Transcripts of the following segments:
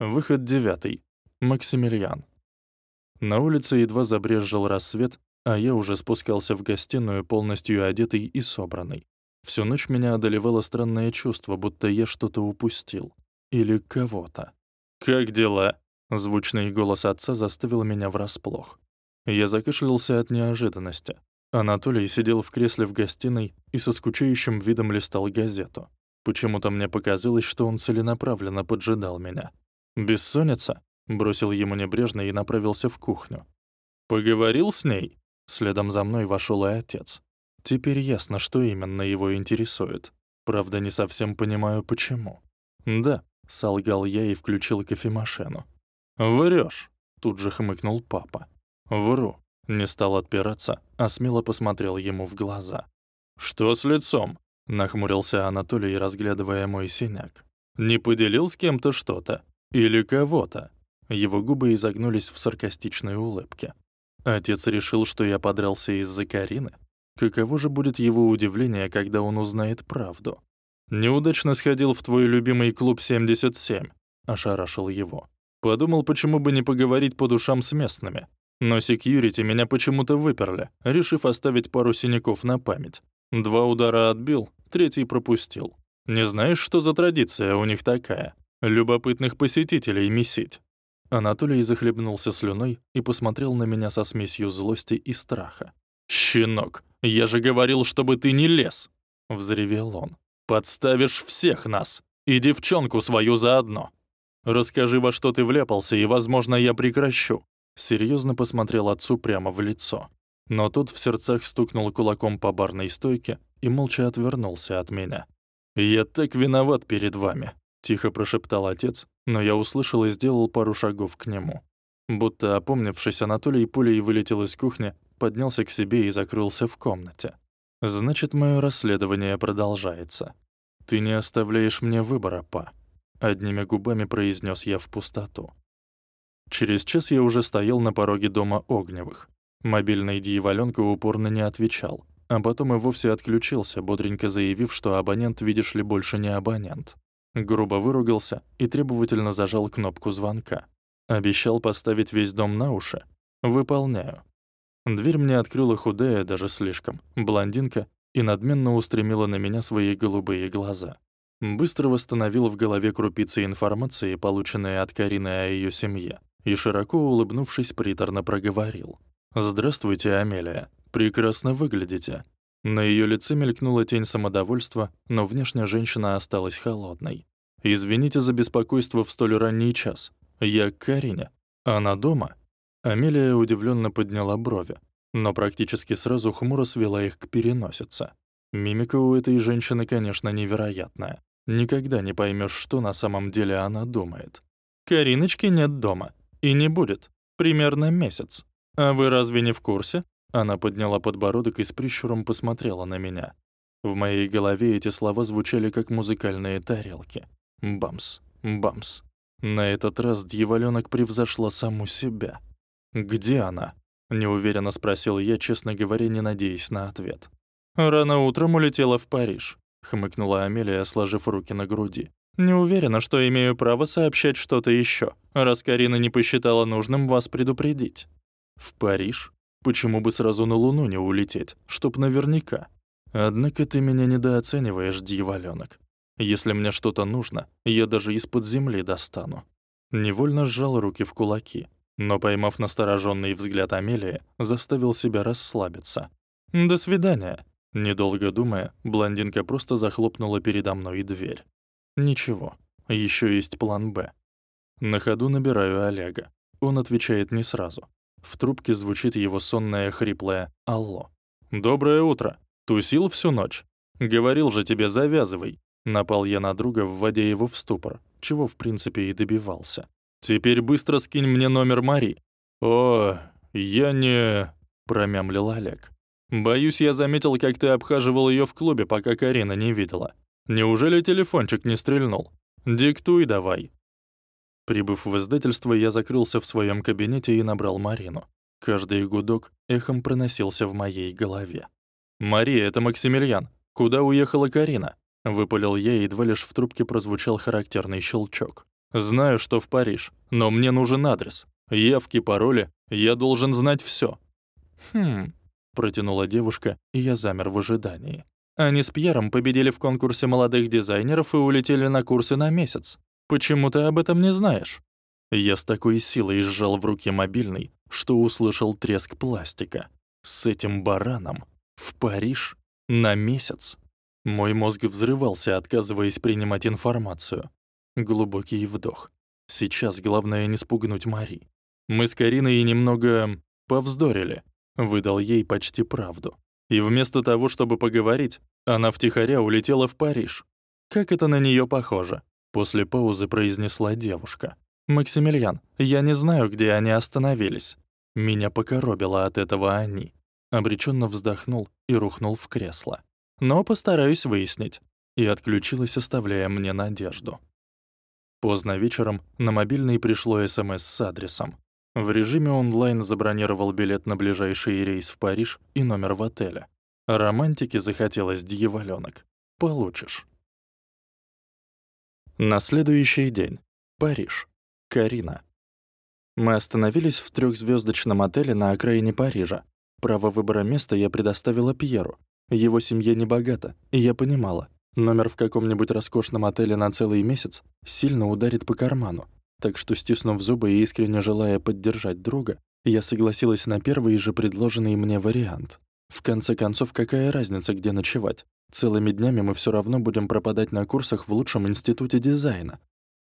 Выход девятый. Максимилиан. На улице едва забрезжил рассвет, а я уже спускался в гостиную полностью одетый и собранный. Всю ночь меня одолевало странное чувство, будто я что-то упустил. Или кого-то. «Как дела?» — звучный голос отца заставил меня врасплох. Я закашлялся от неожиданности. Анатолий сидел в кресле в гостиной и со скучающим видом листал газету. Почему-то мне показалось, что он целенаправленно поджидал меня. «Бессонница?» — бросил ему небрежно и направился в кухню. «Поговорил с ней?» Следом за мной вошел и отец. Теперь ясно, что именно его интересует. Правда, не совсем понимаю, почему. «Да», — солгал я и включил кофемашину. «Врёшь», — тут же хмыкнул папа. «Вру». Не стал отпираться, а смело посмотрел ему в глаза. «Что с лицом?» — нахмурился Анатолий, разглядывая мой синяк. «Не поделил с кем-то что-то? Или кого-то?» Его губы изогнулись в саркастичной улыбке. Отец решил, что я подрался из-за Карины? Каково же будет его удивление, когда он узнает правду? «Неудачно сходил в твой любимый клуб 77», — ошарашил его. «Подумал, почему бы не поговорить по душам с местными. Но секьюрити меня почему-то выперли, решив оставить пару синяков на память. Два удара отбил, третий пропустил. Не знаешь, что за традиция у них такая? Любопытных посетителей месить. Анатолий захлебнулся слюной и посмотрел на меня со смесью злости и страха. «Щенок, я же говорил, чтобы ты не лез!» — взревел он. «Подставишь всех нас! И девчонку свою заодно! Расскажи, во что ты вляпался, и, возможно, я прекращу!» Серьезно посмотрел отцу прямо в лицо. Но тот в сердцах стукнул кулаком по барной стойке и молча отвернулся от меня. «Я так виноват перед вами», — тихо прошептал отец, но я услышал и сделал пару шагов к нему. Будто опомнившись, Анатолий пулей вылетел из кухни, поднялся к себе и закрылся в комнате. «Значит, моё расследование продолжается. Ты не оставляешь мне выбора, па», — одними губами произнёс я в пустоту. Через час я уже стоял на пороге дома Огневых. Мобильный дьяволёнка упорно не отвечал, а потом и вовсе отключился, бодренько заявив, что абонент, видишь ли, больше не абонент. Грубо выругался и требовательно зажал кнопку звонка. Обещал поставить весь дом на уши. Выполняю. Дверь мне открыла худая, даже слишком, блондинка и надменно устремила на меня свои голубые глаза. Быстро восстановил в голове крупицы информации, полученные от Карины о её семье, и широко улыбнувшись, приторно проговорил. «Здравствуйте, Амелия. Прекрасно выглядите. На ее лице мелькнула тень самодовольства, но внешне женщина осталась холодной. «Извините за беспокойство в столь ранний час. Я к Карине. Она дома?» Амелия удивленно подняла брови, но практически сразу хмуро свела их к переносице. Мимика у этой женщины, конечно, невероятная. Никогда не поймешь, что на самом деле она думает. «Кариночки нет дома. И не будет. Примерно месяц. А вы разве не в курсе?» Она подняла подбородок и с прищуром посмотрела на меня. В моей голове эти слова звучали как музыкальные тарелки. Бамс, бамс. На этот раз дьяволёнок превзошла саму себя. «Где она?» — неуверенно спросил я, честно говоря, не надеясь на ответ. «Рано утром улетела в Париж», — хмыкнула Амелия, сложив руки на груди. «Не уверена, что имею право сообщать что-то ещё, раз Карина не посчитала нужным вас предупредить». «В Париж?» Почему бы сразу на Луну не улететь, чтоб наверняка? Однако ты меня недооцениваешь, дьяволёнок. Если мне что-то нужно, я даже из-под земли достану. Невольно сжал руки в кулаки, но, поймав настороженный взгляд Амелии, заставил себя расслабиться. «До свидания». Недолго думая, блондинка просто захлопнула передо мной дверь. «Ничего, ещё есть план «Б». На ходу набираю Олега. Он отвечает не сразу. В трубке звучит его сонное хриплое «Алло». «Доброе утро. Тусил всю ночь? Говорил же тебе, завязывай». Напал я на друга, вводя его в ступор, чего в принципе и добивался. «Теперь быстро скинь мне номер Мари». «О, я не...» — промямлил Олег. «Боюсь, я заметил, как ты обхаживал ее в клубе, пока Карина не видела. Неужели телефончик не стрельнул? Диктуй давай». Прибыв в издательство, я закрылся в своем кабинете и набрал Марину. Каждый гудок эхом проносился в моей голове. «Мария, это Максимилиан. Куда уехала Карина?» Выпалил я, едва лишь в трубке прозвучал характерный щелчок. Знаю, что в Париж, но мне нужен адрес. Явки, пароли, я должен знать всё. Хм, протянула девушка, и я замер в ожидании. Они с Пьером победили в конкурсе молодых дизайнеров и улетели на курсы на месяц. Почему ты об этом не знаешь? Я с такой силой сжал в руке мобильный, что услышал треск пластика. С этим бараном в Париж на месяц. Мой мозг взрывался, отказываясь принимать информацию. Глубокий вдох. Сейчас главное не спугнуть Мари. Мы с Кариной немного повздорили. Выдал ей почти правду. И вместо того, чтобы поговорить, она втихаря улетела в Париж. Как это на неё похоже? После паузы произнесла девушка. «Максимилиан, я не знаю, где они остановились». Меня покоробило от этого они. Обречённо вздохнул и рухнул в кресло. Но постараюсь выяснить. И отключилась, оставляя мне надежду. Поздно вечером на мобильный пришло СМС с адресом. В режиме онлайн забронировал билет на ближайший рейс в Париж и номер в отеле. Романтики захотелось дьяволёнок. Получишь. На следующий день. Париж. Карина. Мы остановились в трехзвездочном отеле на окраине Парижа. Право выбора места я предоставила Пьеру. Его семья не богата, и я понимала, номер в каком-нибудь роскошном отеле на целый месяц сильно ударит по карману. Так что, стиснув зубы и искренне желая поддержать друга, я согласилась на первый же предложенный мне вариант. В конце концов, какая разница, где ночевать? Целыми днями мы все равно будем пропадать на курсах в лучшем институте дизайна.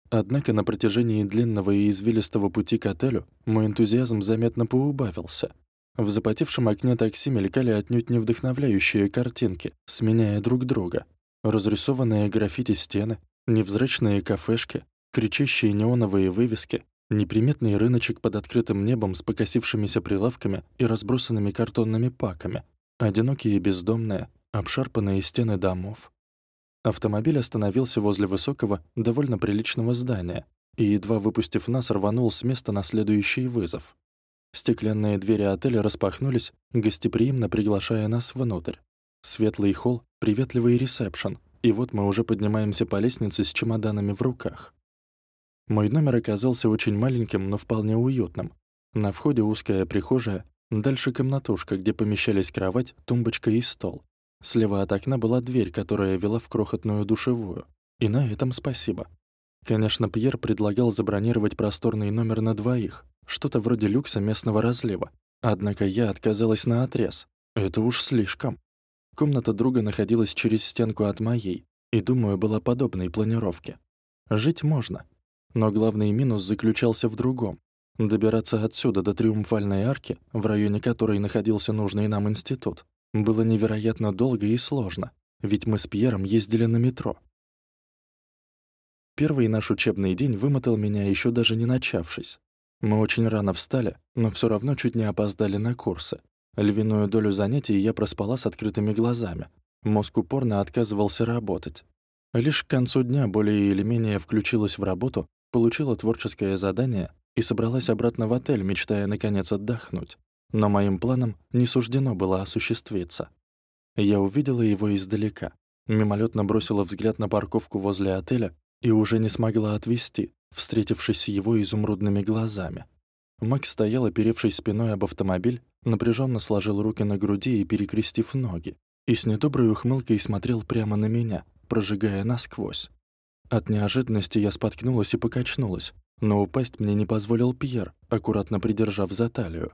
Однако на протяжении длинного и извилистого пути к отелю мой энтузиазм заметно поубавился. В запотевшем окне такси мелькали отнюдь не вдохновляющие картинки, сменяя друг друга. Разрисованные граффити стены, невзрачные кафешки, кричащие неоновые вывески, неприметный рыночек под открытым небом с покосившимися прилавками и разбросанными картонными паками, одинокие бездомные, обшарпанные стены домов, Автомобиль остановился возле высокого, довольно приличного здания и, едва выпустив нас, рванул с места на следующий вызов. Стеклянные двери отеля распахнулись, гостеприимно приглашая нас внутрь. Светлый холл, приветливый ресепшн, и вот мы уже поднимаемся по лестнице с чемоданами в руках. Мой номер оказался очень маленьким, но вполне уютным. На входе узкая прихожая, дальше комнатушка, где помещались кровать, тумбочка и стол. Слева от окна была дверь, которая вела в крохотную душевую. И на этом спасибо. Конечно, Пьер предлагал забронировать просторный номер на двоих, что-то вроде люкса местного разлива. Однако я отказалась на отрез. Это уж слишком. Комната друга находилась через стенку от моей, и, думаю, была подобной планировке. Жить можно. Но главный минус заключался в другом. Добираться отсюда до Триумфальной арки, в районе которой находился нужный нам институт, было невероятно долго и сложно, ведь мы с Пьером ездили на метро. Первый наш учебный день вымотал меня еще даже не начавшись. Мы очень рано встали, но все равно чуть не опоздали на курсы. Львиную долю занятий я проспала с открытыми глазами. Мозг упорно отказывался работать. Лишь к концу дня более или менее включилась в работу, получила творческое задание и собралась обратно в отель, мечтая наконец отдохнуть. Но моим планам не суждено было осуществиться. Я увидела его издалека, мимолетно бросила взгляд на парковку возле отеля и уже не смогла отвести, встретившись с его изумрудными глазами. Макс стоял, оперевшись спиной об автомобиль, напряженно сложил руки на груди и перекрестив ноги, и с недоброй ухмылкой смотрел прямо на меня, прожигая насквозь. От неожиданности я споткнулась и покачнулась, но упасть мне не позволил Пьер, аккуратно придержав за талию.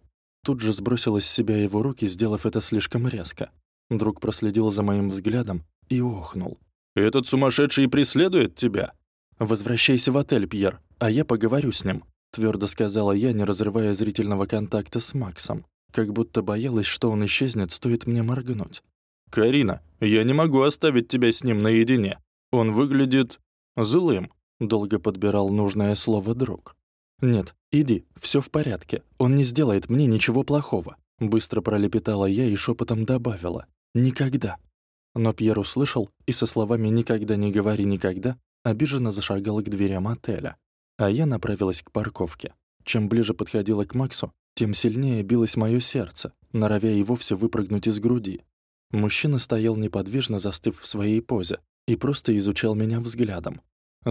Тут же сбросила с себя его руки, сделав это слишком резко. Друг проследил за моим взглядом и охнул. «Этот сумасшедший преследует тебя?» «Возвращайся в отель, Пьер, а я поговорю с ним», твердо сказала я, не разрывая зрительного контакта с Максом, как будто боялась, что он исчезнет, стоит мне моргнуть. «Карина, я не могу оставить тебя с ним наедине. Он выглядит... злым», — долго подбирал нужное слово друг. «Нет, иди, все в порядке. Он не сделает мне ничего плохого», — быстро пролепетала я и шепотом добавила. «Никогда». Но Пьер услышал и со словами «никогда не говори никогда» обиженно зашагал к дверям отеля. А я направилась к парковке. Чем ближе подходила к Максу, тем сильнее билось мое сердце, норовя и вовсе выпрыгнуть из груди. Мужчина стоял неподвижно, застыв в своей позе, и просто изучал меня взглядом.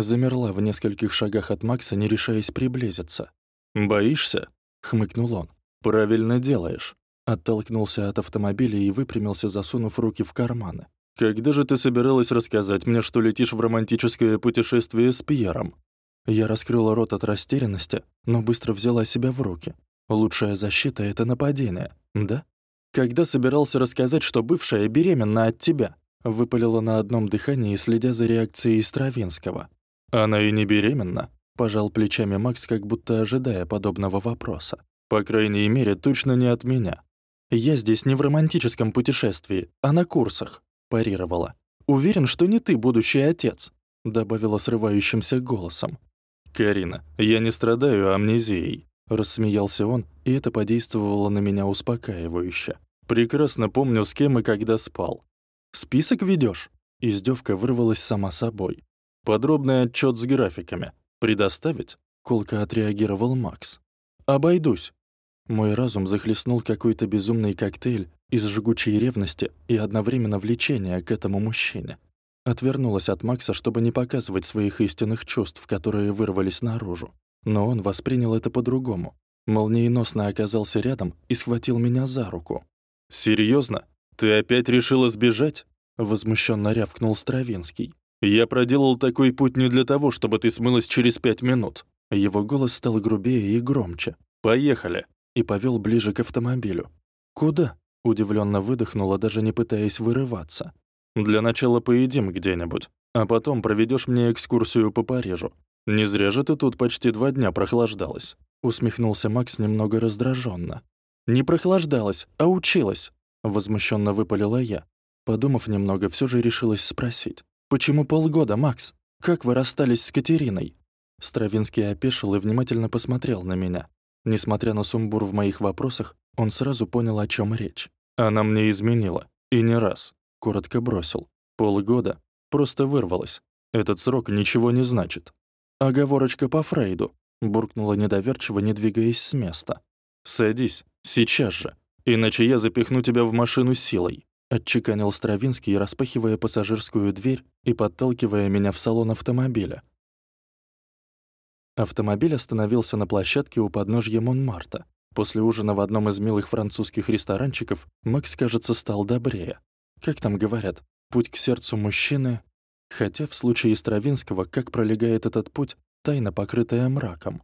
Замерла в нескольких шагах от Макса, не решаясь приблизиться. «Боишься?» — хмыкнул он. «Правильно делаешь». Оттолкнулся от автомобиля и выпрямился, засунув руки в карманы. «Когда же ты собиралась рассказать мне, что летишь в романтическое путешествие с Пьером?» Я раскрыла рот от растерянности, но быстро взяла себя в руки. Лучшая защита — это нападение, да? Когда собирался рассказать, что бывшая беременна от тебя? Выпалила на одном дыхании, следя за реакцией Стравинского. Она и не беременна, пожал плечами Макс, как будто ожидая подобного вопроса. По крайней мере, точно не от меня. Я здесь не в романтическом путешествии, а на курсах, парировала. Уверен, что не ты будущий отец, добавила срывающимся голосом. Карина, я не страдаю амнезией, рассмеялся он, и это подействовало на меня успокаивающе. Прекрасно помню, с кем и когда спал. Список ведёшь? Издёвка вырвалась сама собой. Подробный отчёт с графиками. Предоставить? Колко отреагировал Макс. Обойдусь. Мой разум захлестнул какой-то безумный коктейль из жгучей ревности и одновременно влечения к этому мужчине. Отвернулась от Макса, чтобы не показывать своих истинных чувств, которые вырвались наружу. Но он воспринял это по-другому. Молниеносно оказался рядом и схватил меня за руку. «Серьёзно? Ты опять решила сбежать?» Возмущенно рявкнул Стравинский. «Я проделал такой путь не для того, чтобы ты смылась через пять минут». Его голос стал грубее и громче. «Поехали!» и повел ближе к автомобилю. «Куда?» — удивленно выдохнула, даже не пытаясь вырываться. «Для начала поедим где-нибудь, а потом проведешь мне экскурсию по Парижу. Не зря же ты тут почти два дня прохлаждалась», — усмехнулся Макс немного раздраженно. «Не прохлаждалась, а училась», — возмущенно выпалила я. Подумав немного, все же решилась спросить. «Почему полгода, Макс? Как вы расстались с Катериной?» Стравинский опешил и внимательно посмотрел на меня. Несмотря на сумбур в моих вопросах, он сразу понял, о чем речь. «Она мне изменила. И не раз», — коротко бросил. «Полгода. Просто вырвалась. Этот срок ничего не значит». «Оговорочка по Фрейду», — буркнула недоверчиво, не двигаясь с места. «Садись, сейчас же, иначе я запихну тебя в машину силой», — отчеканил Стравинский, распахивая пассажирскую дверь и подталкивая меня в салон автомобиля. Автомобиль остановился на площадке у подножья Монмарта. После ужина в одном из милых французских ресторанчиков Макс, кажется, стал добрее. Как там говорят, путь к сердцу мужчины... Хотя в случае Стравинского, как пролегает этот путь, тайна, покрытая мраком.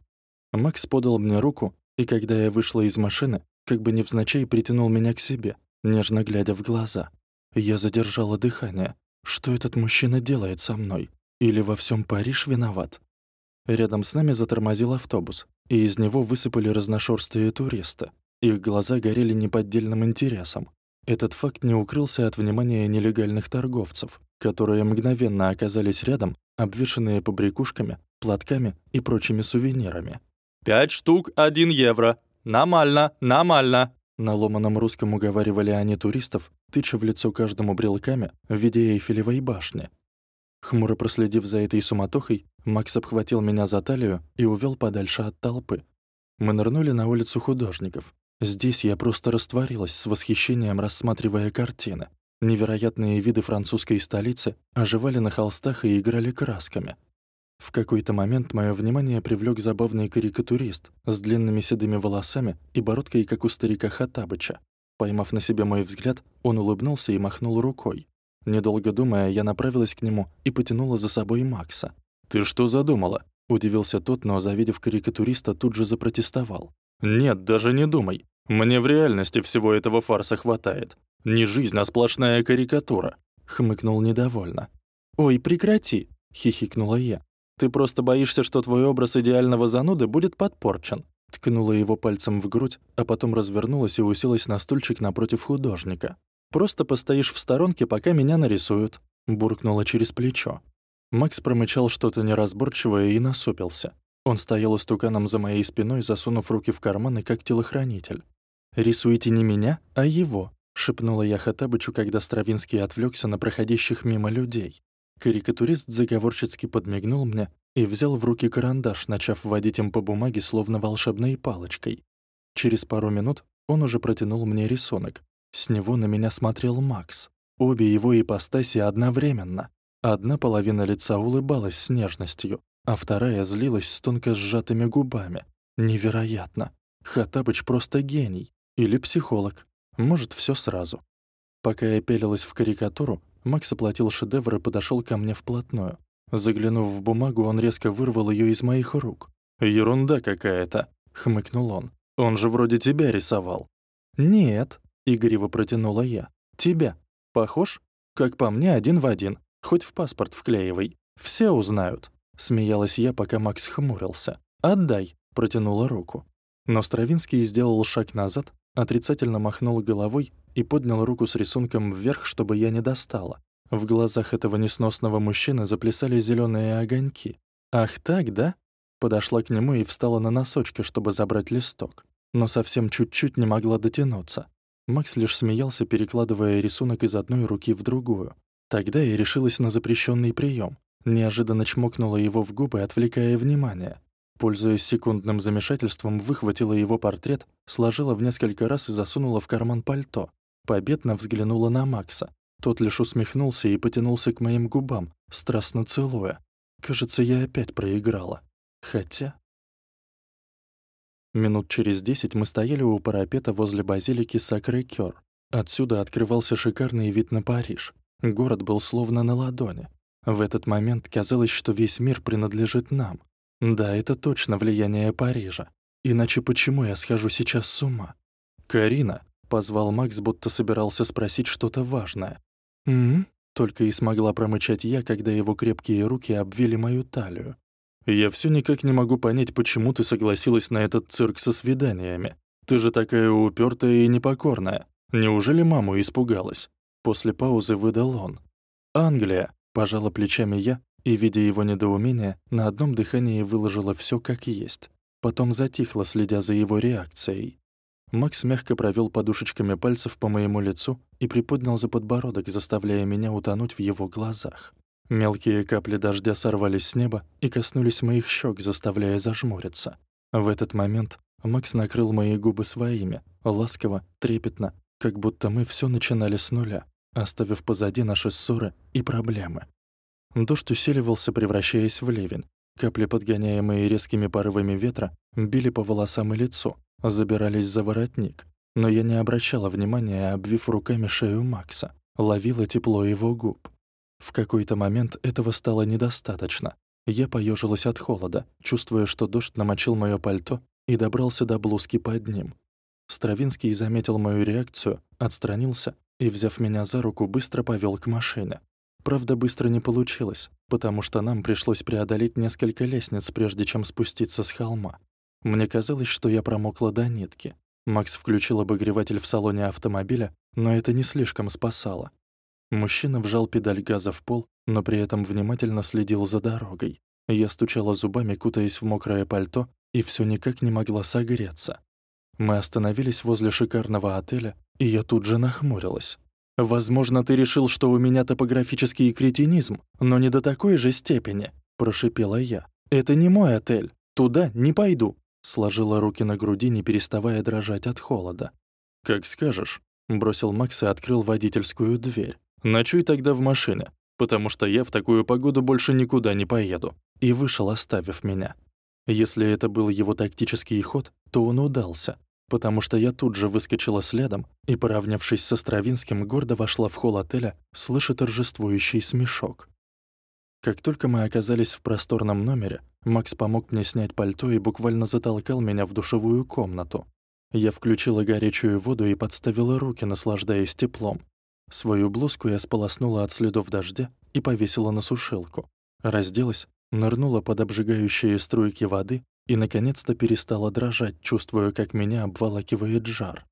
Макс подал мне руку, и когда я вышла из машины, как бы невзначай притянул меня к себе, нежно глядя в глаза. Я задержала дыхание. Что этот мужчина делает со мной? Или во всем Париж виноват? Рядом с нами затормозил автобус, и из него высыпали разношерстые туристы. Их глаза горели неподдельным интересом. Этот факт не укрылся от внимания нелегальных торговцев, которые мгновенно оказались рядом, обвешанные побрякушками, платками и прочими сувенирами. «Пять штук, один евро. Нормально, нормально!» На ломаном русском уговаривали они туристов, тыча в лицо каждому брелками в виде Эйфелевой башни, Хмуро проследив за этой суматохой, Макс обхватил меня за талию и увел подальше от толпы. Мы нырнули на улицу художников. Здесь я просто растворилась с восхищением, рассматривая картины. Невероятные виды французской столицы оживали на холстах и играли красками. В какой-то момент мое внимание привлек забавный карикатурист с длинными седыми волосами и бородкой, как у старика Хаттабыча. Поймав на себе мой взгляд, он улыбнулся и махнул рукой. Недолго думая, я направилась к нему и потянула за собой Макса. «Ты что задумала?» — удивился тот, но, завидев карикатуриста, тут же запротестовал. «Нет, даже не думай. Мне в реальности всего этого фарса хватает. Не жизнь, а сплошная карикатура», — хмыкнул недовольно. «Ой, прекрати!» — хихикнула я. «Ты просто боишься, что твой образ идеального зануды будет подпорчен». Ткнула его пальцем в грудь, а потом развернулась и уселась на стульчик напротив художника. Просто постоишь в сторонке, пока меня нарисуют», — буркнула через плечо. Макс промычал что-то неразборчивое и насупился. Он стоял истуканом за моей спиной, засунув руки в карманы, как телохранитель. «Рисуете не меня, а его», — шепнула я Хатабычу, когда Стравинский отвлекся на проходящих мимо людей. Карикатурист заговорщицки подмигнул мне и взял в руки карандаш, начав водить им по бумаге словно волшебной палочкой. Через пару минут он уже протянул мне рисунок, с него на меня смотрел Макс. Обе его ипостаси одновременно. Одна половина лица улыбалась с нежностью, а вторая злилась с тонко сжатыми губами. Невероятно. Хаттабыч просто гений. Или психолог. Может, все сразу. Пока я пелилась в карикатуру, Макс оплатил шедевр и подошел ко мне вплотную. Заглянув в бумагу, он резко вырвал ее из моих рук. «Ерунда какая-то», — хмыкнул он. «Он же вроде тебя рисовал». «Нет», — игриво протянула я. «Тебя. Похож? Как по мне, один в один. Хоть в паспорт вклеивай. Все узнают». Смеялась я, пока Макс хмурился. «Отдай», — протянула руку. Но Стравинский сделал шаг назад, отрицательно махнул головой и поднял руку с рисунком вверх, чтобы я не достала. В глазах этого несносного мужчины заплясали зеленые огоньки. «Ах так, да?» Подошла к нему и встала на носочки, чтобы забрать листок. Но совсем чуть-чуть не могла дотянуться. Макс лишь смеялся, перекладывая рисунок из одной руки в другую. Тогда я решилась на запрещенный прием. Неожиданно чмокнула его в губы, отвлекая внимание. Пользуясь секундным замешательством, выхватила его портрет, сложила в несколько раз и засунула в карман пальто. Победно взглянула на Макса. Тот лишь усмехнулся и потянулся к моим губам, страстно целуя. Кажется, я опять проиграла. Хотя... Минут через десять мы стояли у парапета возле базилики Сакрé-Кёр. Отсюда открывался шикарный вид на Париж. Город был словно на ладони. В этот момент казалось, что весь мир принадлежит нам. Да, это точно влияние Парижа. Иначе почему я схожу сейчас с ума? «Карина», — позвал Макс, будто собирался спросить что-то важное. «М-м?» — только и смогла промычать я, когда его крепкие руки обвили мою талию. «Я все никак не могу понять, почему ты согласилась на этот цирк со свиданиями. Ты же такая упертая и непокорная. Неужели маму испугалась?» После паузы выдал он. «Англия», — пожала плечами я, и, видя его недоумение, на одном дыхании выложила все как есть. Потом затихла, следя за его реакцией. Макс мягко провел подушечками пальцев по моему лицу и приподнял за подбородок, заставляя меня утонуть в его глазах. Мелкие капли дождя сорвались с неба и коснулись моих щек, заставляя зажмуриться. В этот момент Макс накрыл мои губы своими, ласково, трепетно, как будто мы все начинали с нуля, оставив позади наши ссоры и проблемы. Дождь усиливался, превращаясь в ливень. Капли, подгоняемые резкими порывами ветра, били по волосам и лицу, забирались за воротник. Но я не обращала внимания, обвив руками шею Макса, ловила тепло его губ. В какой-то момент этого стало недостаточно. Я поежилась от холода, чувствуя, что дождь намочил моё пальто и добрался до блузки под ним. Стравинский заметил мою реакцию, отстранился и, взяв меня за руку, быстро повел к машине. Правда, быстро не получилось, потому что нам пришлось преодолеть несколько лестниц, прежде чем спуститься с холма. Мне казалось, что я промокла до нитки. Макс включил обогреватель в салоне автомобиля, но это не слишком спасало. Мужчина вжал педаль газа в пол, но при этом внимательно следил за дорогой. Я стучала зубами, кутаясь в мокрое пальто, и все никак не могла согреться. Мы остановились возле шикарного отеля, и я тут же нахмурилась. «Возможно, ты решил, что у меня топографический кретинизм, но не до такой же степени», — прошипела я. «Это не мой отель. Туда не пойду», — сложила руки на груди, не переставая дрожать от холода. «Как скажешь», — бросил Макс и открыл водительскую дверь. «Ночуй тогда в машине, потому что я в такую погоду больше никуда не поеду», и вышел, оставив меня. Если это был его тактический ход, то он удался потому что я тут же выскочила следом и, поравнявшись со Стравинским, гордо вошла в холл отеля, слыша торжествующий смешок. Как только мы оказались в просторном номере, Макс помог мне снять пальто и буквально затолкал меня в душевую комнату. Я включила горячую воду и подставила руки, наслаждаясь теплом. Свою блузку я сполоснула от следов дождя и повесила на сушилку. Разделась, нырнула под обжигающие струйки воды и, наконец-то, перестала дрожать, чувствуя, как меня обволакивает жар.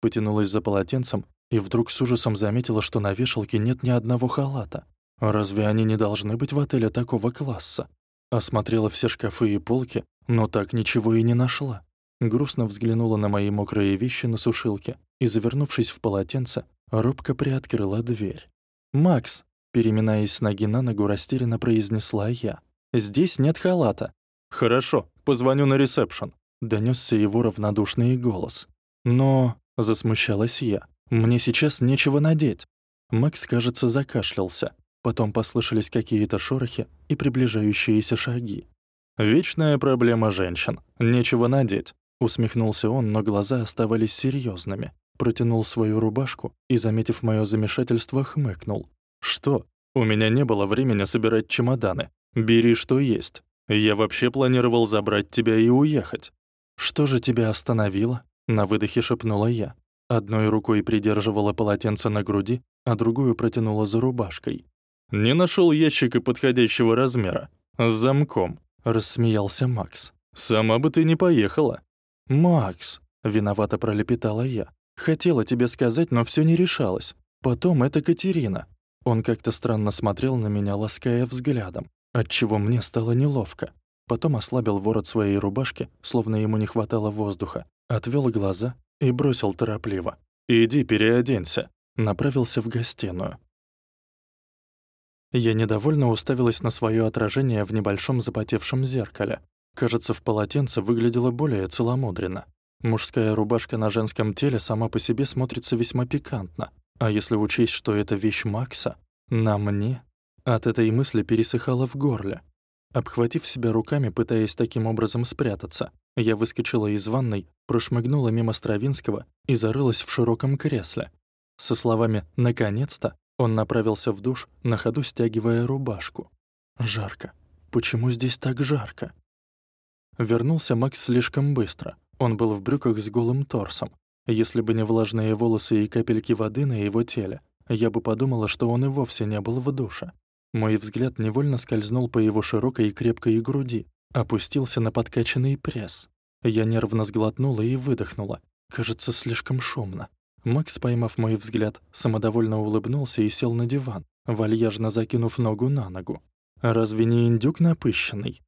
Потянулась за полотенцем и вдруг с ужасом заметила, что на вешалке нет ни одного халата. Разве они не должны быть в отеле такого класса? Осмотрела все шкафы и полки, но так ничего и не нашла. Грустно взглянула на мои мокрые вещи на сушилке и, завернувшись в полотенце, робко приоткрыла дверь. «Макс!» — переминаясь с ноги на ногу, растерянно произнесла я. «Здесь нет халата. «Хорошо, позвоню на ресепшн», — донёсся его равнодушный голос. «Но...» — засмущалась я. «Мне сейчас нечего надеть». Макс, кажется, закашлялся. Потом послышались какие-то шорохи и приближающиеся шаги. «Вечная проблема женщин. Нечего надеть», — усмехнулся он, но глаза оставались серьезными. Протянул свою рубашку и, заметив моё замешательство, хмыкнул. «Что? У меня не было времени собирать чемоданы. Бери, что есть. Я вообще планировал забрать тебя и уехать». «Что же тебя остановило?» — на выдохе шепнула я. Одной рукой придерживала полотенце на груди, а другую протянула за рубашкой. «Не нашёл ящика подходящего размера. С замком», — рассмеялся Макс. «Сама бы ты не поехала». «Макс», — виновато пролепетала я. «Хотела тебе сказать, но всё не решалась. Потом это Катерина». Он как-то странно смотрел на меня, лаская взглядом, отчего мне стало неловко. Потом ослабил ворот своей рубашки, словно ему не хватало воздуха, отвёл глаза и бросил торопливо. «Иди переоденься». Направился в гостиную. Я недовольно уставилась на своё отражение в небольшом запотевшем зеркале. Кажется, в полотенце выглядело более целомудренно. Мужская рубашка на женском теле сама по себе смотрится весьма пикантно. А если учесть, что это вещь Макса, на мне, от этой мысли пересыхало в горле. Обхватив себя руками, пытаясь таким образом спрятаться, я выскочила из ванной, прошмыгнула мимо Стравинского и зарылась в широком кресле. Со словами «наконец-то» он направился в душ, на ходу стягивая рубашку. Жарко. Почему здесь так жарко? Вернулся Макс слишком быстро. Он был в брюках с голым торсом. Если бы не влажные волосы и капельки воды на его теле, я бы подумала, что он и вовсе не был в душе. Мой взгляд невольно скользнул по его широкой и крепкой груди, опустился на подкачанный пресс. Я нервно сглотнула и выдохнула. Кажется, слишком шумно. Макс, поймав мой взгляд, самодовольно улыбнулся и сел на диван, вальяжно закинув ногу на ногу. «Разве не индюк напыщенный?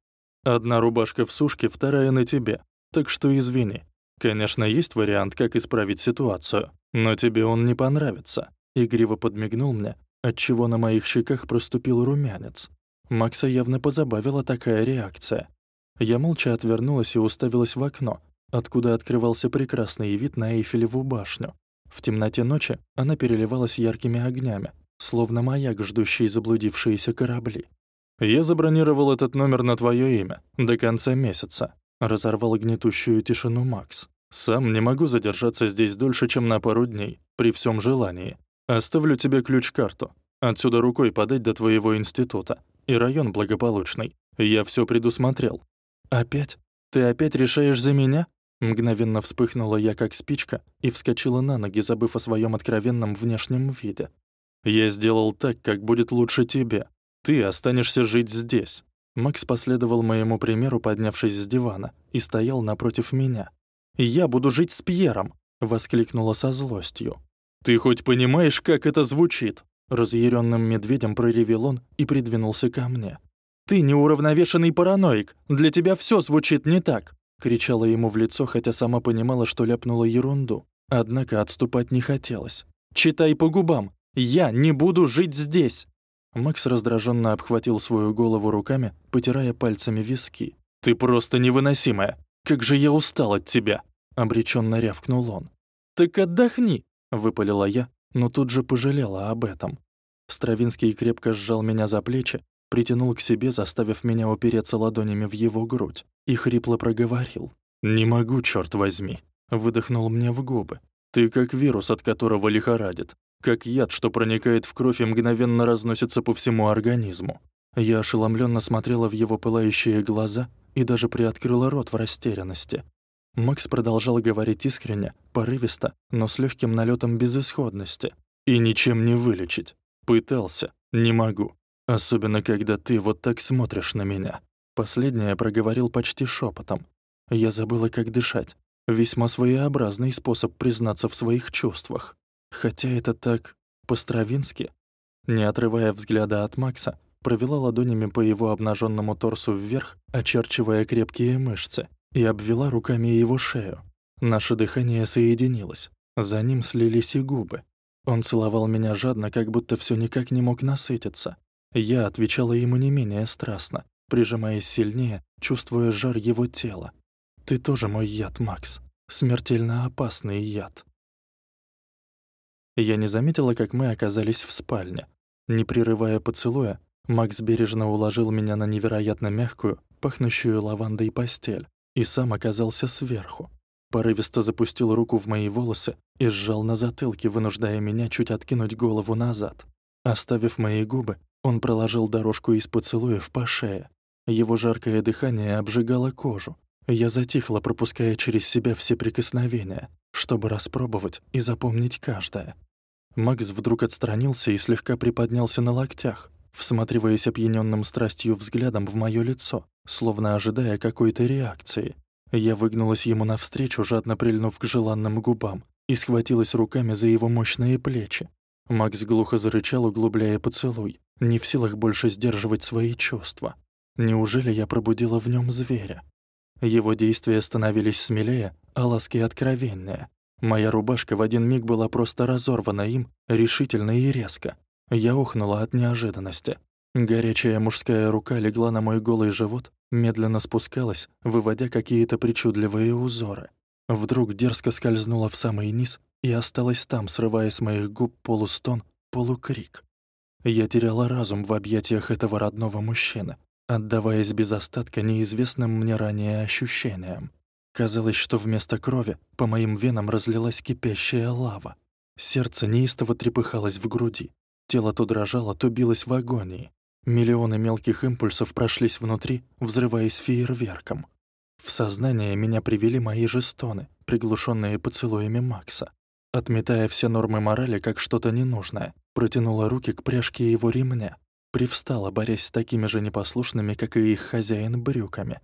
Одна рубашка в сушке, вторая на тебе. Так что извини. Конечно, есть вариант, как исправить ситуацию, но тебе он не понравится». Игриво подмигнул мне, отчего на моих щеках проступил румянец. Макса явно позабавила такая реакция. Я молча отвернулась и уставилась в окно, откуда открывался прекрасный вид на Эйфелеву башню. В темноте ночи она переливалась яркими огнями, словно маяк, ждущий заблудившиеся корабли. «Я забронировал этот номер на твоё имя до конца месяца», — разорвал гнетущую тишину Макс. «Сам не могу задержаться здесь дольше, чем на пару дней, при всем желании. Оставлю тебе ключ-карту. Отсюда рукой подать до твоего института. И район благополучный. Я всё предусмотрел. Опять? Ты опять решаешь за меня? Мгновенно вспыхнула я как спичка и вскочила на ноги, забыв о своём откровенном внешнем виде. Я сделал так, как будет лучше тебе. Ты останешься жить здесь. Макс последовал моему примеру, поднявшись с дивана, и стоял напротив меня. «Я буду жить с Пьером!» — воскликнула со злостью. «Ты хоть понимаешь, как это звучит?» Разъяренным медведем проревел он и придвинулся ко мне. «Ты неуравновешенный параноик! Для тебя все звучит не так!» Кричала ему в лицо, хотя сама понимала, что ляпнула ерунду. Однако отступать не хотелось. «Читай по губам! Я не буду жить здесь!» Макс раздраженно обхватил свою голову руками, потирая пальцами виски. «Ты просто невыносимая! Как же я устал от тебя!» Обреченно рявкнул он. «Так отдохни!» Выпалила я, но тут же пожалела об этом. Стравинский крепко сжал меня за плечи, притянул к себе, заставив меня упереться ладонями в его грудь, и хрипло проговорил. «Не могу, черт возьми!» Выдохнул мне в губы. «Ты как вирус, от которого лихорадит. Как яд, что проникает в кровь и мгновенно разносится по всему организму». Я ошеломленно смотрела в его пылающие глаза и даже приоткрыла рот в растерянности. Макс продолжал говорить искренне, порывисто, но с легким налетом безысходности. «И ничем не вылечить. Пытался. Не могу. Особенно, когда ты вот так смотришь на меня». Последнее проговорил почти шепотом. Я забыла, как дышать. Весьма своеобразный способ признаться в своих чувствах. Хотя это так по-стравински. Не отрывая взгляда от Макса, провела ладонями по его обнаженному торсу вверх, очерчивая крепкие мышцы и обвела руками его шею. Наше дыхание соединилось. За ним слились и губы. Он целовал меня жадно, как будто все никак не мог насытиться. Я отвечала ему не менее страстно, прижимаясь сильнее, чувствуя жар его тела. «Ты тоже мой яд, Макс. Смертельно опасный яд». Я не заметила, как мы оказались в спальне. Не прерывая поцелуя, Макс бережно уложил меня на невероятно мягкую, пахнущую лавандой постель, и сам оказался сверху. Порывисто запустил руку в мои волосы и сжал на затылке, вынуждая меня чуть откинуть голову назад. Оставив мои губы, он проложил дорожку из поцелуев по шее. Его жаркое дыхание обжигало кожу. Я затихла, пропуская через себя все прикосновения, чтобы распробовать и запомнить каждое. Макс вдруг отстранился и слегка приподнялся на локтях, всматриваясь опьянённым страстью взглядом в моё лицо, словно ожидая какой-то реакции. Я выгнулась ему навстречу, жадно прильнув к желанным губам, и схватилась руками за его мощные плечи. Макс глухо зарычал, углубляя поцелуй, не в силах больше сдерживать свои чувства. Неужели я пробудила в нём зверя? Его действия становились смелее, а ласки откровеннее. Моя рубашка в один миг была просто разорвана им, решительно и резко. Я охнула от неожиданности. Горячая мужская рука легла на мой голый живот, медленно спускалась, выводя какие-то причудливые узоры. Вдруг дерзко скользнула в самый низ и осталась там, срывая с моих губ полустон, полукрик. Я теряла разум в объятиях этого родного мужчины, отдаваясь без остатка неизвестным мне ранее ощущениям. Казалось, что вместо крови по моим венам разлилась кипящая лава. Сердце неистово трепыхалось в груди. Тело то дрожало, то билось в агонии. Миллионы мелких импульсов прошлись внутри, взрываясь фейерверком. В сознание меня привели мои же стоны, приглушенные поцелуями Макса. Отметая все нормы морали как что-то ненужное, протянула руки к пряжке его ремня, привстала, борясь с такими же непослушными, как и их хозяин, брюками.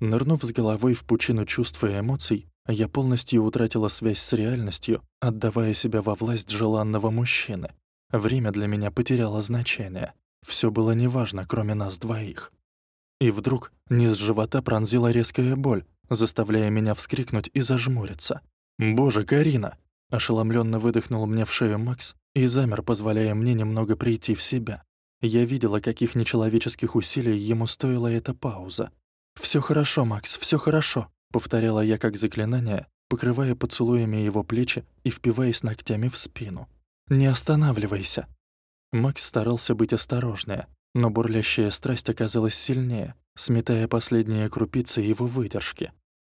Нырнув с головой в пучину чувств и эмоций, я полностью утратила связь с реальностью, отдавая себя во власть желанного мужчины. Время для меня потеряло значение. Все было неважно, кроме нас двоих. И вдруг низ живота пронзила резкая боль, заставляя меня вскрикнуть и зажмуриться. «Боже, Карина!» — ошеломленно выдохнул мне в шею Макс и замер, позволяя мне немного прийти в себя. Я видела, каких нечеловеческих усилий ему стоила эта пауза. Все хорошо, Макс, все хорошо», — повторяла я как заклинание, покрывая поцелуями его плечи и впиваясь ногтями в спину. «Не останавливайся». Макс старался быть осторожнее, но бурлящая страсть оказалась сильнее, сметая последние крупицы его выдержки.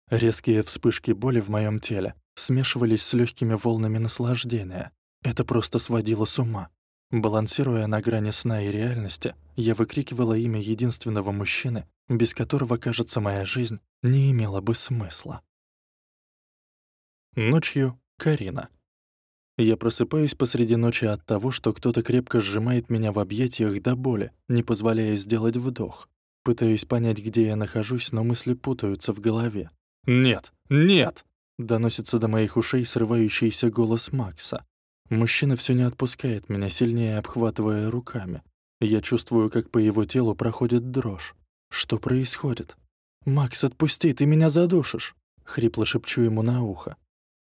Резкие вспышки боли в моем теле смешивались с легкими волнами наслаждения. Это просто сводило с ума. Балансируя на грани сна и реальности, я выкрикивала имя единственного мужчины, без которого, кажется, моя жизнь не имела бы смысла. Ночью Карина. Я просыпаюсь посреди ночи от того, что кто-то крепко сжимает меня в объятиях до боли, не позволяя сделать вдох. Пытаюсь понять, где я нахожусь, но мысли путаются в голове. «Нет! Нет!» — доносится до моих ушей срывающийся голос Макса. Мужчина все не отпускает меня, сильнее обхватывая руками. Я чувствую, как по его телу проходит дрожь. Что происходит? «Макс, отпусти, ты меня задушишь!» — хрипло шепчу ему на ухо.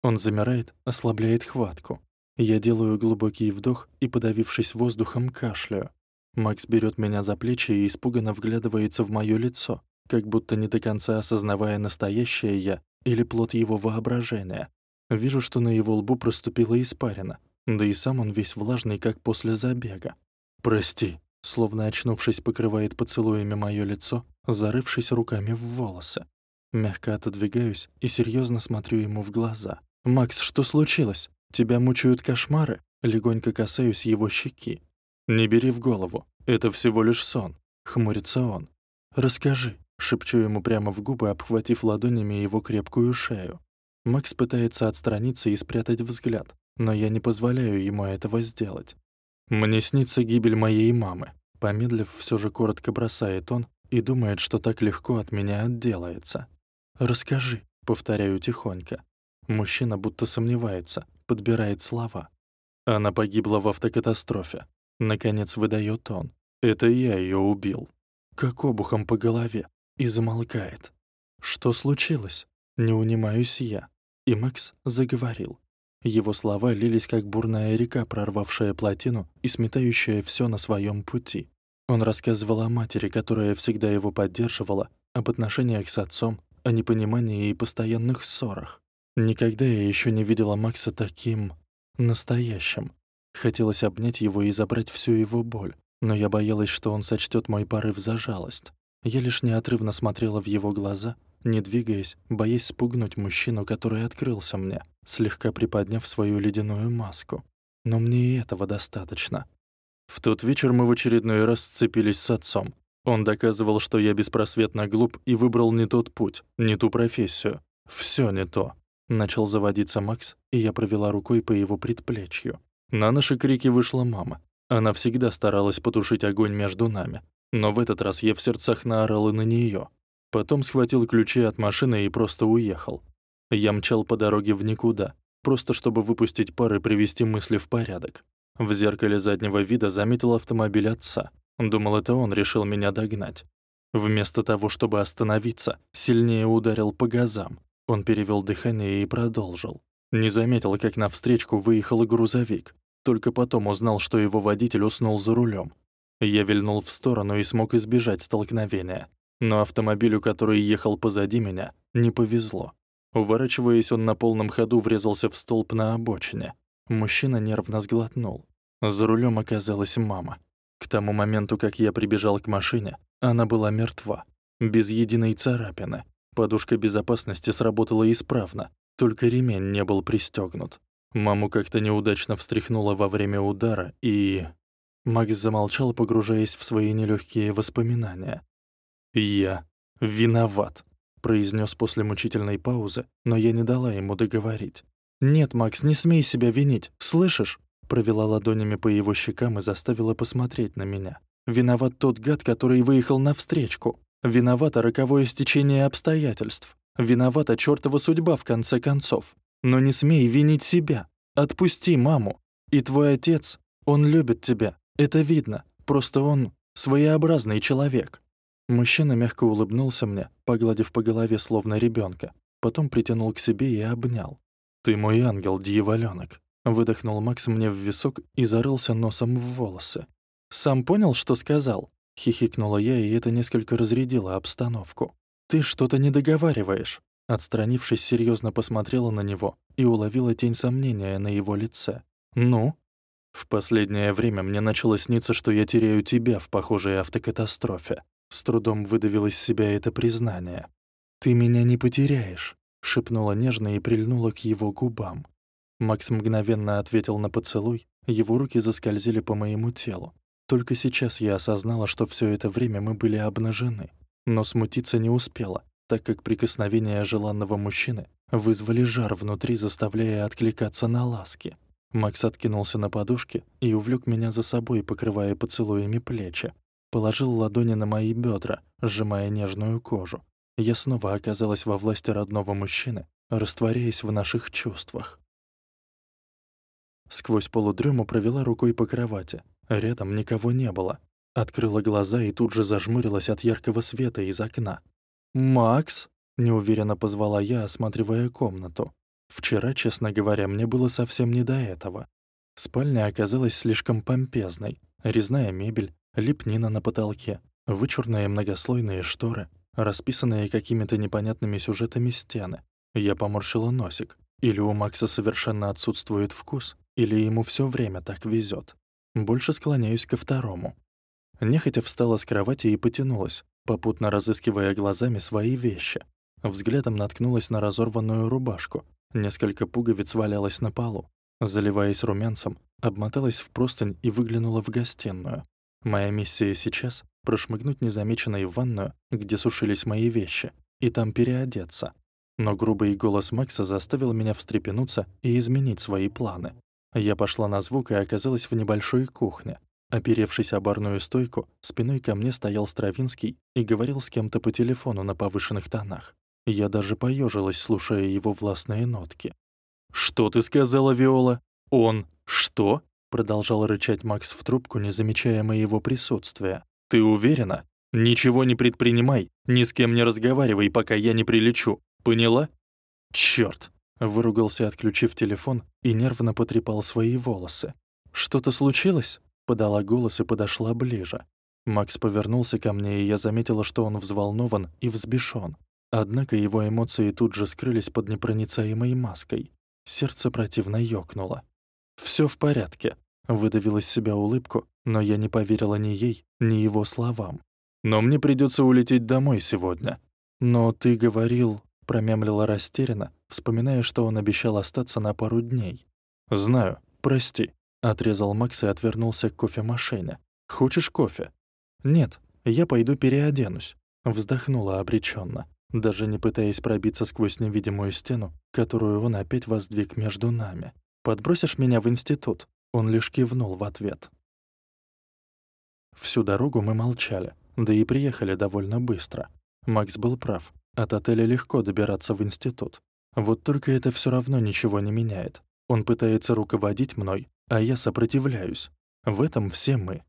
Он замирает, ослабляет хватку. Я делаю глубокий вдох и, подавившись воздухом, кашляю. Макс берет меня за плечи и испуганно вглядывается в моё лицо, как будто не до конца осознавая настоящее я или плод его воображения. Вижу, что на его лбу проступила испарина, да и сам он весь влажный, как после забега. «Прости», словно очнувшись, покрывает поцелуями моё лицо, зарывшись руками в волосы. Мягко отодвигаюсь и серьезно смотрю ему в глаза. «Макс, что случилось? Тебя мучают кошмары?» Легонько касаюсь его щеки. «Не бери в голову. Это всего лишь сон», — хмурится он. «Расскажи», — шепчу ему прямо в губы, обхватив ладонями его крепкую шею. Макс пытается отстраниться и спрятать взгляд, но я не позволяю ему этого сделать. «Мне снится гибель моей мамы», — помедлив, все же коротко бросает он и думает, что так легко от меня отделается. «Расскажи», — повторяю тихонько. Мужчина будто сомневается, подбирает слова. Она погибла в автокатастрофе. Наконец выдает он. Это я ее убил. Как обухом по голове. И замолкает. Что случилось? Не унимаюсь я. И Макс заговорил. Его слова лились как бурная река, прорвавшая плотину и сметающая все на своем пути. Он рассказывал о матери, которая всегда его поддерживала, об отношениях с отцом, о непонимании и постоянных ссорах. Никогда я еще не видела Макса таким... настоящим. Хотелось обнять его и забрать всю его боль, но я боялась, что он сочтет мой порыв за жалость. Я лишь неотрывно смотрела в его глаза, не двигаясь, боясь спугнуть мужчину, который открылся мне, слегка приподняв свою ледяную маску. Но мне и этого достаточно. В тот вечер мы в очередной раз сцепились с отцом. Он доказывал, что я беспросветно глуп и выбрал не тот путь, не ту профессию. Всё не то. Начал заводиться Макс, и я провела рукой по его предплечью. На наши крики вышла мама. Она всегда старалась потушить огонь между нами. Но в этот раз я в сердцах наорал и на неё. Потом схватил ключи от машины и просто уехал. Я мчал по дороге в никуда, просто чтобы выпустить пар и привести мысли в порядок. В зеркале заднего вида заметил автомобиль отца. Думал, это он решил меня догнать. Вместо того, чтобы остановиться, сильнее ударил по газам. Он перевёл дыхание и продолжил. Не заметил, как навстречку выехал грузовик. Только потом узнал, что его водитель уснул за рулем. Я вильнул в сторону и смог избежать столкновения. Но автомобилю, который ехал позади меня, не повезло. Уворачиваясь, он на полном ходу врезался в столб на обочине. Мужчина нервно сглотнул. За рулем оказалась мама. К тому моменту, как я прибежал к машине, она была мертва, без единой царапины. Подушка безопасности сработала исправно, только ремень не был пристегнут. Маму как-то неудачно встряхнуло во время удара, и... Макс замолчал, погружаясь в свои нелегкие воспоминания. «Я виноват», — произнес после мучительной паузы, но я не дала ему договорить. «Нет, Макс, не смей себя винить, слышишь?» Провела ладонями по его щекам и заставила посмотреть на меня. «Виноват тот гад, который выехал навстречку. Виновато роковое стечение обстоятельств. Виновата чёртова судьба, в конце концов. Но не смей винить себя. Отпусти маму. И твой отец, он любит тебя. Это видно. Просто он своеобразный человек. Мужчина мягко улыбнулся мне, погладив по голове словно ребёнка, потом притянул к себе и обнял. «Ты мой ангел, дьяволёнок», — выдохнул Макс мне в висок и зарылся носом в волосы. «Сам понял, что сказал?» — хихикнула я, и это несколько разрядило обстановку. «Ты что-то не договариваешь. Отстранившись, серьёзно посмотрела на него и уловила тень сомнения на его лице. «Ну?» «В последнее время мне начало сниться, что я теряю тебя в похожей автокатастрофе. С трудом выдавил из себя это признание. «Ты меня не потеряешь», — шепнула нежно и прильнула к его губам. Макс мгновенно ответил на поцелуй, его руки заскользили по моему телу. Только сейчас я осознала, что все это время мы были обнажены. Но смутиться не успела, так как прикосновения желанного мужчины вызвали жар внутри, заставляя откликаться на ласки. Макс откинулся на подушке и увлек меня за собой, покрывая поцелуями плечи положил ладони на мои бедра, сжимая нежную кожу. Я снова оказалась во власти родного мужчины, растворяясь в наших чувствах. Сквозь полудрему провела рукой по кровати. Рядом никого не было. Открыла глаза и тут же зажмурилась от яркого света из окна. «Макс!» — неуверенно позвала я, осматривая комнату. Вчера, честно говоря, мне было совсем не до этого. Спальня оказалась слишком помпезной. Резная мебель, лепнина на потолке, вычурные многослойные шторы, расписанные какими-то непонятными сюжетами стены. Я поморщила носик. Или у Макса совершенно отсутствует вкус, или ему все время так везет. Больше склоняюсь ко второму. Нехотя встала с кровати и потянулась, попутно разыскивая глазами свои вещи. Взглядом наткнулась на разорванную рубашку. Несколько пуговиц валялось на полу. Заливаясь румянцем, обмоталась в простынь и выглянула в гостиную. Моя миссия сейчас — прошмыгнуть незамеченной в ванную, где сушились мои вещи, и там переодеться. Но грубый голос Макса заставил меня встрепенуться и изменить свои планы. Я пошла на звук и оказалась в небольшой кухне. Оперевшись о барную стойку, спиной ко мне стоял Стравинский и говорил с кем-то по телефону на повышенных тонах. Я даже поежилась, слушая его властные нотки. «Что ты сказала, Виола? Он что?» продолжал рычать Макс в трубку, не замечая моего присутствия. Ты уверена? Ничего не предпринимай, ни с кем не разговаривай, пока я не прилечу. Поняла? Чёрт, выругался, отключив телефон и нервно потрепал свои волосы. Что-то случилось? подала голос и подошла ближе. Макс повернулся ко мне, и я заметила, что он взволнован и взбешён. Однако его эмоции тут же скрылись под непроницаемой маской. Сердце противно ёкнуло. «Всё в порядке», Выдавил из себя улыбку, но я не поверила ни ей, ни его словам. «Но мне придётся улететь домой сегодня». «Но ты говорил...» — промямлила растерянно, вспоминая, что он обещал остаться на пару дней. «Знаю, прости», — отрезал Макс и отвернулся к кофемашине. «Хочешь кофе?» «Нет, я пойду переоденусь», — вздохнула обречённо, даже не пытаясь пробиться сквозь невидимую стену, которую он опять воздвиг между нами. «Подбросишь меня в институт?» Он лишь кивнул в ответ. Всю дорогу мы молчали, да и приехали довольно быстро. Макс был прав. От отеля легко добираться в институт. Вот только это всё равно ничего не меняет. Он пытается руководить мной, а я сопротивляюсь. В этом все мы.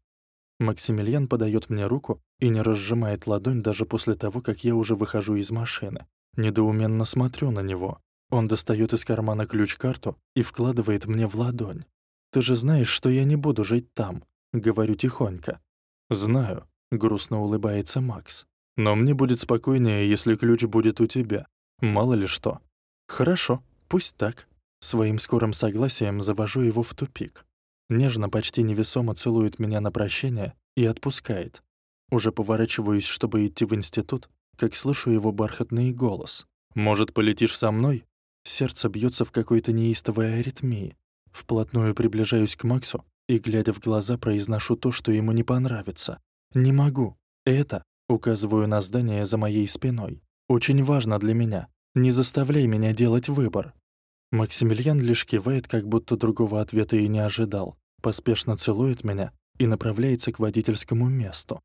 Максимилиан подаёт мне руку и не разжимает ладонь даже после того, как я уже выхожу из машины. Недоуменно смотрю на него. Он достаёт из кармана ключ-карту и вкладывает мне в ладонь. «Ты же знаешь, что я не буду жить там», — говорю тихонько. «Знаю», — грустно улыбается Макс. «Но мне будет спокойнее, если ключ будет у тебя. Мало ли что». «Хорошо, пусть так». Своим скорым согласием завожу его в тупик. Нежно, почти невесомо целует меня на прощание и отпускает. Уже поворачиваюсь, чтобы идти в институт, как слышу его бархатный голос. «Может, полетишь со мной?» Сердце бьется в какой-то неистовой аритмии. Вплотную приближаюсь к Максу и, глядя в глаза, произношу то, что ему не понравится. «Не могу. Это...» — указываю на здание за моей спиной. «Очень важно для меня. Не заставляй меня делать выбор». Максимилиан лишь кивает, как будто другого ответа и не ожидал, поспешно целует меня и направляется к водительскому месту.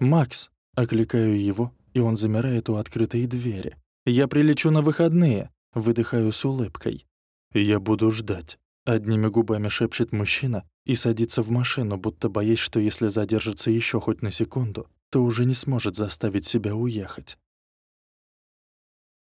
«Макс!» — окликаю его, и он замирает у открытой двери. «Я прилечу на выходные!» — выдыхаю с улыбкой. «Я буду ждать», — одними губами шепчет мужчина и садится в машину, будто боясь, что если задержится еще хоть на секунду, то уже не сможет заставить себя уехать.